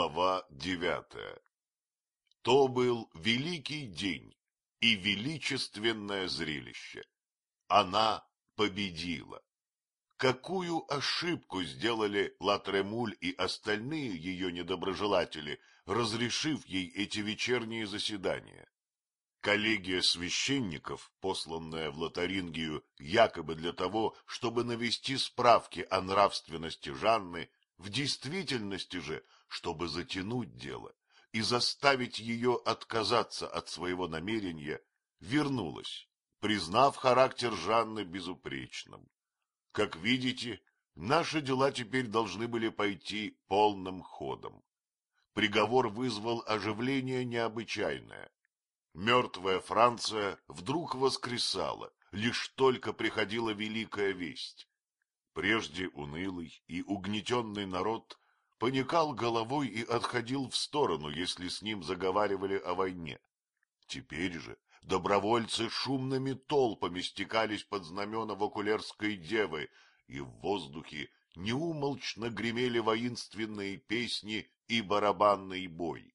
Глава девятая То был великий день и величественное зрелище. Она победила. Какую ошибку сделали Латремуль и остальные ее недоброжелатели, разрешив ей эти вечерние заседания? Коллегия священников, посланная в Лотарингию якобы для того, чтобы навести справки о нравственности Жанны, в действительности же, чтобы затянуть дело и заставить ее отказаться от своего намерения, вернулась, признав характер Жанны безупречным. Как видите, наши дела теперь должны были пойти полным ходом. Приговор вызвал оживление необычайное. Мертвая Франция вдруг воскресала, лишь только приходила великая весть. Прежде унылый и угнетенный народ поникал головой и отходил в сторону, если с ним заговаривали о войне. Теперь же добровольцы шумными толпами стекались под знамена Вокулерской девы, и в воздухе неумолчно гремели воинственные песни и барабанный бой.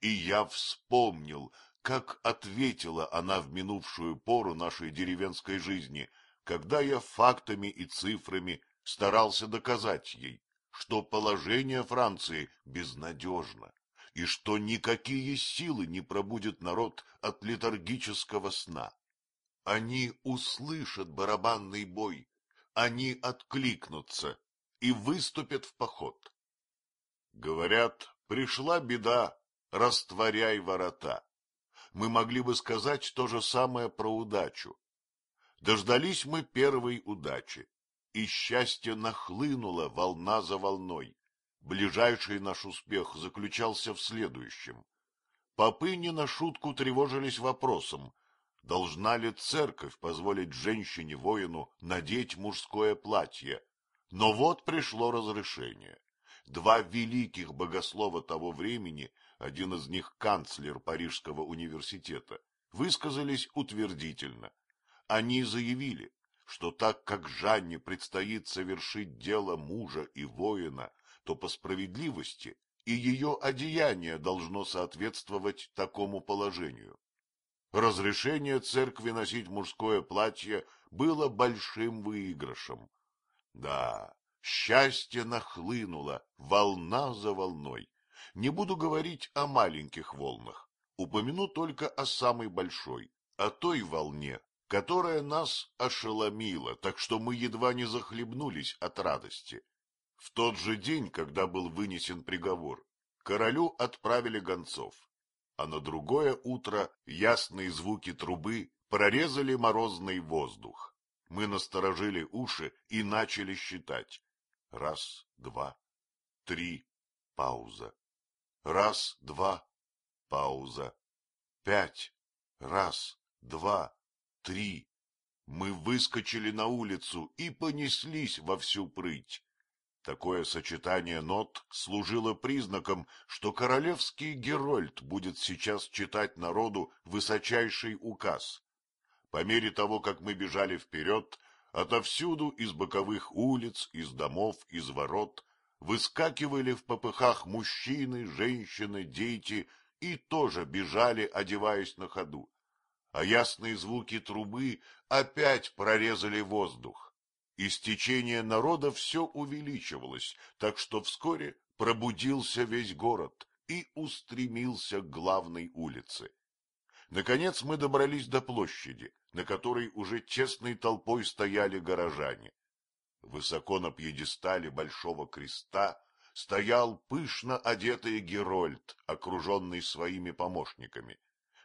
И я вспомнил, как ответила она в минувшую пору нашей деревенской жизни, когда я фактами и цифрами старался доказать ей, что положение Франции безнадежно, и что никакие силы не пробудят народ от летаргического сна. Они услышат барабанный бой, они откликнутся и выступят в поход. Говорят, пришла беда, растворяй ворота мы могли бы сказать то же самое про удачу. Дождались мы первой удачи, и счастье нахлынуло волна за волной. Ближайший наш успех заключался в следующем. Попы не на шутку тревожились вопросом, должна ли церковь позволить женщине-воину надеть мужское платье. Но вот пришло разрешение. Два великих богослова того времени один из них канцлер Парижского университета, высказались утвердительно. Они заявили, что так как Жанне предстоит совершить дело мужа и воина, то по справедливости и ее одеяние должно соответствовать такому положению. Разрешение церкви носить мужское платье было большим выигрышем. Да, счастье нахлынуло, волна за волной. Не буду говорить о маленьких волнах, упомяну только о самой большой, о той волне, которая нас ошеломила, так что мы едва не захлебнулись от радости. В тот же день, когда был вынесен приговор, королю отправили гонцов, а на другое утро ясные звуки трубы прорезали морозный воздух. Мы насторожили уши и начали считать. Раз, два, три, пауза. Раз, два, пауза. Пять. Раз, два, три. Мы выскочили на улицу и понеслись во всю прыть. Такое сочетание нот служило признаком, что королевский Герольд будет сейчас читать народу высочайший указ. По мере того, как мы бежали вперед, отовсюду из боковых улиц, из домов, из ворот выскакивали в попыхах мужчины, женщины, дети и тоже бежали, одеваясь на ходу. А ясные звуки трубы опять прорезали воздух. Истечение народа все увеличивалось, так что вскоре пробудился весь город и устремился к главной улице. Наконец мы добрались до площади, на которой уже честной толпой стояли горожане. Высоко на пьедестале большого креста стоял пышно одетый Герольд, окруженный своими помощниками.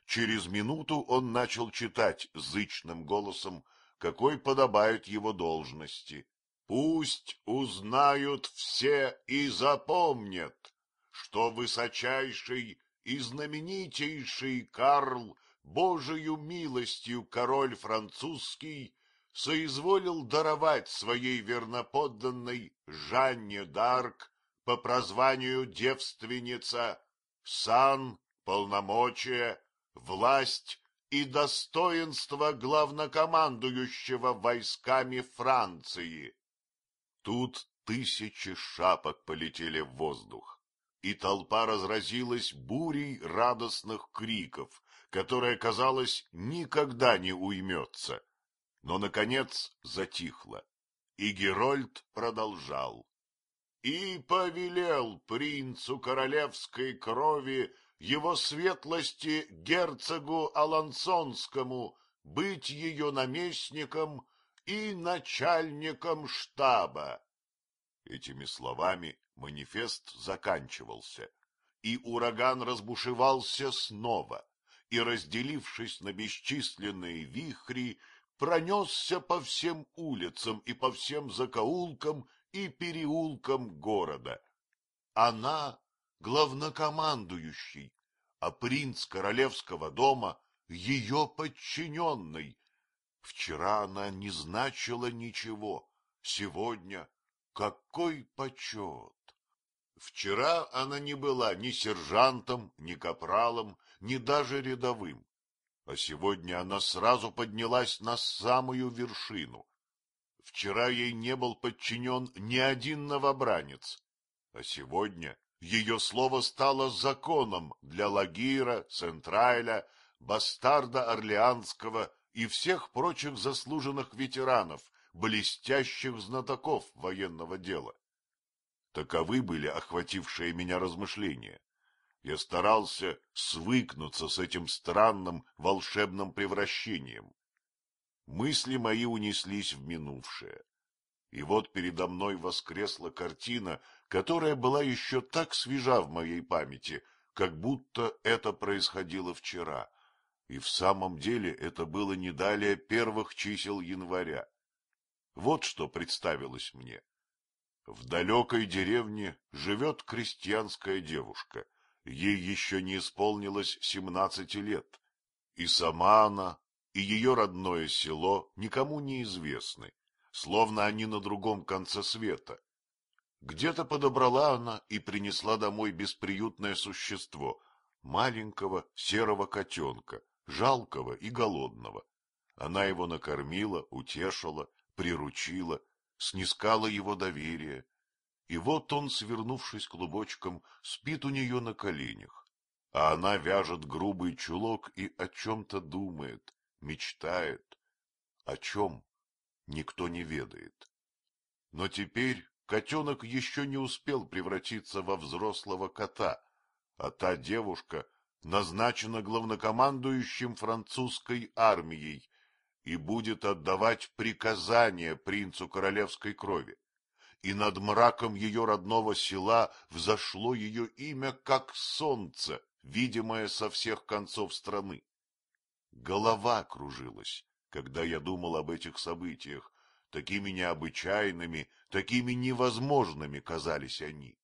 Через минуту он начал читать зычным голосом, какой подобает его должности. «Пусть узнают все и запомнят, что высочайший и знаменитейший Карл, Божию милостью король французский, соизволил даровать своей верноподданной Жанне Дарк по прозванию девственница сан, полномочия, власть и достоинство главнокомандующего войсками Франции. Тут тысячи шапок полетели в воздух. и толпа разразилась бурей радостных криков, которая, казалось, никогда не уймется. Но, наконец, затихла, и Герольд продолжал. И повелел принцу королевской крови его светлости герцогу Алансонскому быть ее наместником и начальником штаба. Этими словами манифест заканчивался, и ураган разбушевался снова, и, разделившись на бесчисленные вихри, пронесся по всем улицам и по всем закоулкам и переулкам города. Она — главнокомандующий, а принц королевского дома — ее подчиненный. Вчера она не значила ничего, сегодня какой почет! Вчера она не была ни сержантом, ни капралом, ни даже рядовым, а сегодня она сразу поднялась на самую вершину. Вчера ей не был подчинен ни один новобранец, а сегодня ее слово стало законом для Лагира, Центрайля, Бастарда Орлеанского и всех прочих заслуженных ветеранов, блестящих знатоков военного дела. Таковы были охватившие меня размышления. Я старался свыкнуться с этим странным волшебным превращением. Мысли мои унеслись в минувшее. И вот передо мной воскресла картина, которая была еще так свежа в моей памяти, как будто это происходило вчера. И в самом деле это было не далее первых чисел января. Вот что представилось мне. В далекой деревне живет крестьянская девушка. Ей еще не исполнилось семнадцати лет. И сама она, и ее родное село никому не известны, словно они на другом конце света. Где-то подобрала она и принесла домой бесприютное существо, маленького серого котенка, жалкого и голодного. Она его накормила, утешила, приручила, снискала его доверие. И вот он, свернувшись клубочком, спит у нее на коленях, а она вяжет грубый чулок и о чем-то думает, мечтает. О чем? Никто не ведает. Но теперь котенок еще не успел превратиться во взрослого кота, а та девушка назначена главнокомандующим французской армией и будет отдавать приказания принцу королевской крови. И над мраком ее родного села взошло ее имя, как солнце, видимое со всех концов страны. Голова кружилась, когда я думал об этих событиях, такими необычайными, такими невозможными казались они.